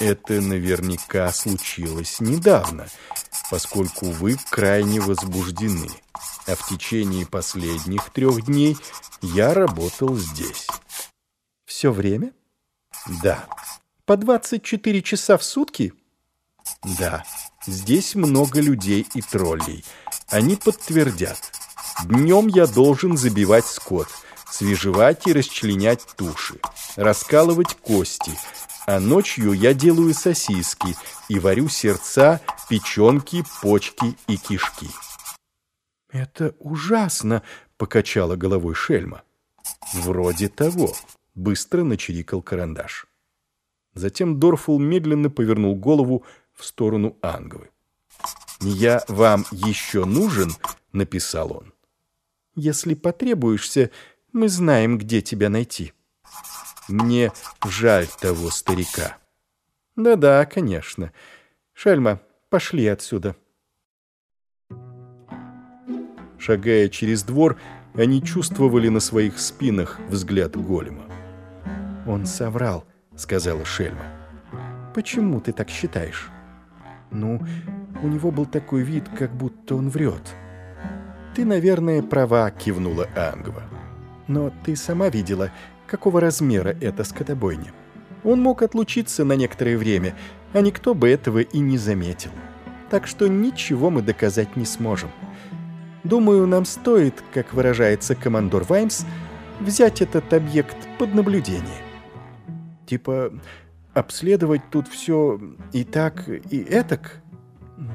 Это наверняка случилось недавно, поскольку вы крайне возбуждены. А в течение последних трех дней я работал здесь. Все время? Да. По 24 часа в сутки? Да. Здесь много людей и троллей. Они подтвердят. Днем я должен забивать скот, свежевать и расчленять туши, раскалывать кости, а ночью я делаю сосиски и варю сердца, печенки, почки и кишки. «Это ужасно!» — покачала головой Шельма. «Вроде того», — быстро начирикал карандаш. Затем Дорфул медленно повернул голову в сторону Ангвы. «Я вам еще нужен?» — написал он. «Если потребуешься, мы знаем, где тебя найти». «Мне жаль того старика». «Да-да, конечно. Шельма, пошли отсюда». Шагая через двор, они чувствовали на своих спинах взгляд голема. «Он соврал», — сказала Шельма. «Почему ты так считаешь?» «Ну, у него был такой вид, как будто он врет». «Ты, наверное, права», — кивнула Ангва. «Но ты сама видела, какого размера эта скотобойня. Он мог отлучиться на некоторое время, а никто бы этого и не заметил. Так что ничего мы доказать не сможем». Думаю, нам стоит, как выражается командор Ваймс, взять этот объект под наблюдение. Типа обследовать тут все и так, и этак?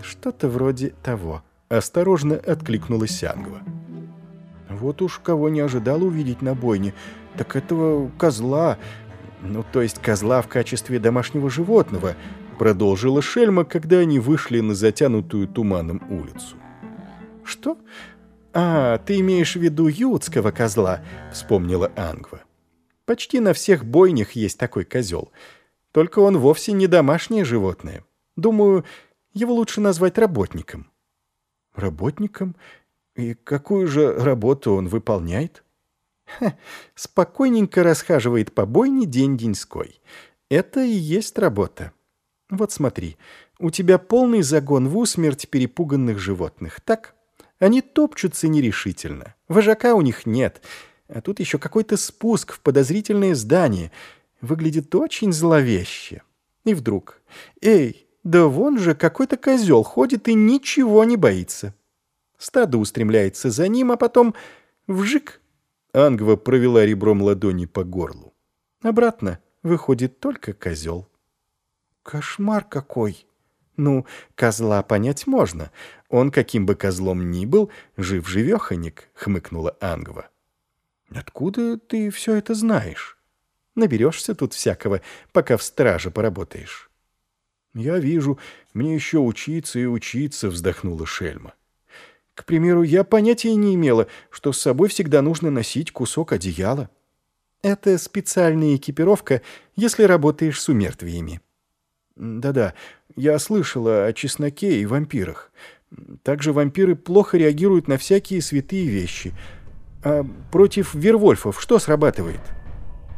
Что-то вроде того. Осторожно откликнулась Сянгова. Вот уж кого не ожидал увидеть на бойне, так этого козла, ну то есть козла в качестве домашнего животного, продолжила Шельма, когда они вышли на затянутую туманом улицу. «Что? А, ты имеешь в виду ютского козла», — вспомнила Ангва. «Почти на всех бойнях есть такой козел. Только он вовсе не домашнее животное. Думаю, его лучше назвать работником». «Работником? И какую же работу он выполняет?» Ха, спокойненько расхаживает по бойне день-деньской. Это и есть работа. Вот смотри, у тебя полный загон в усмерть перепуганных животных, так?» Они топчутся нерешительно. Вожака у них нет. А тут еще какой-то спуск в подозрительное здание. Выглядит очень зловеще. И вдруг... Эй, да вон же какой-то козел ходит и ничего не боится. Стадо устремляется за ним, а потом вжик. Ангва провела ребром ладони по горлу. Обратно выходит только козел. Кошмар какой! Ну, козла понять можно. Он, каким бы козлом ни был, жив-живеханик, хмыкнула Ангва. Откуда ты все это знаешь? Наберешься тут всякого, пока в страже поработаешь. Я вижу, мне еще учиться и учиться, вздохнула Шельма. К примеру, я понятия не имела, что с собой всегда нужно носить кусок одеяла. Это специальная экипировка, если работаешь с умертвиями. Да-да, я слышала о чесноке и вампирах. Также вампиры плохо реагируют на всякие святые вещи. А против вервольфов что срабатывает?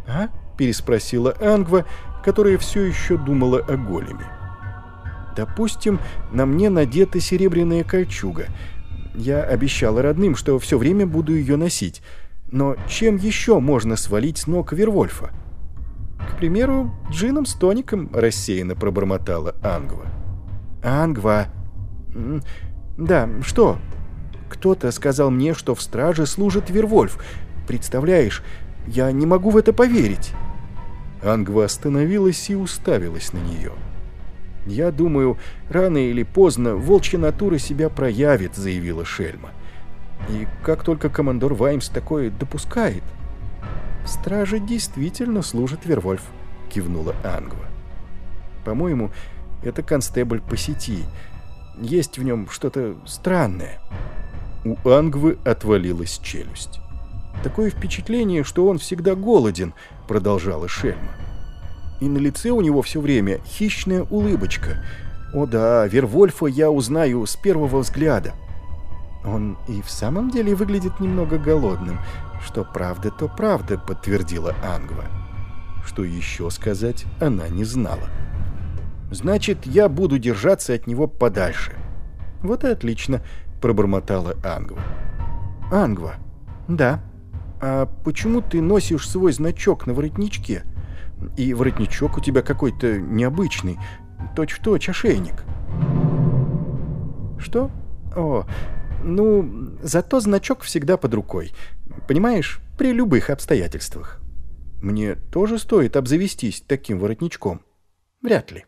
А? переспросила Ангва, которая все еще думала о големе. Допустим, на мне надета серебряная кольчуга. Я обещала родным, что все время буду ее носить. Но чем еще можно свалить с ног Вервольфа? К примеру, джином с тоником рассеянно пробормотала Ангва. Ангва. Да, что? Кто-то сказал мне, что в страже служит Вервольф. Представляешь, я не могу в это поверить. Ангва остановилась и уставилась на нее. «Я думаю, рано или поздно волчья натура себя проявит», — заявила Шельма. «И как только командор Ваймс такое допускает...» «В страже действительно служит Вервольф», — кивнула Ангва. «По-моему, это констебль по сети. Есть в нем что-то странное». У Ангвы отвалилась челюсть. «Такое впечатление, что он всегда голоден», — продолжала Шельма. «И на лице у него все время хищная улыбочка. О да, Вервольфа я узнаю с первого взгляда». «Он и в самом деле выглядит немного голодным», «Что правда, то правда», — подтвердила Ангва. Что еще сказать, она не знала. Значит, я буду держаться от него подальше. Вот и отлично, пробормотала Ангва. Ангва, да. А почему ты носишь свой значок на воротничке? И воротничок у тебя какой-то необычный, точь-в-точь ошейник. Что? О, ну, зато значок всегда под рукой. Понимаешь, при любых обстоятельствах. Мне тоже стоит обзавестись таким воротничком? Вряд ли.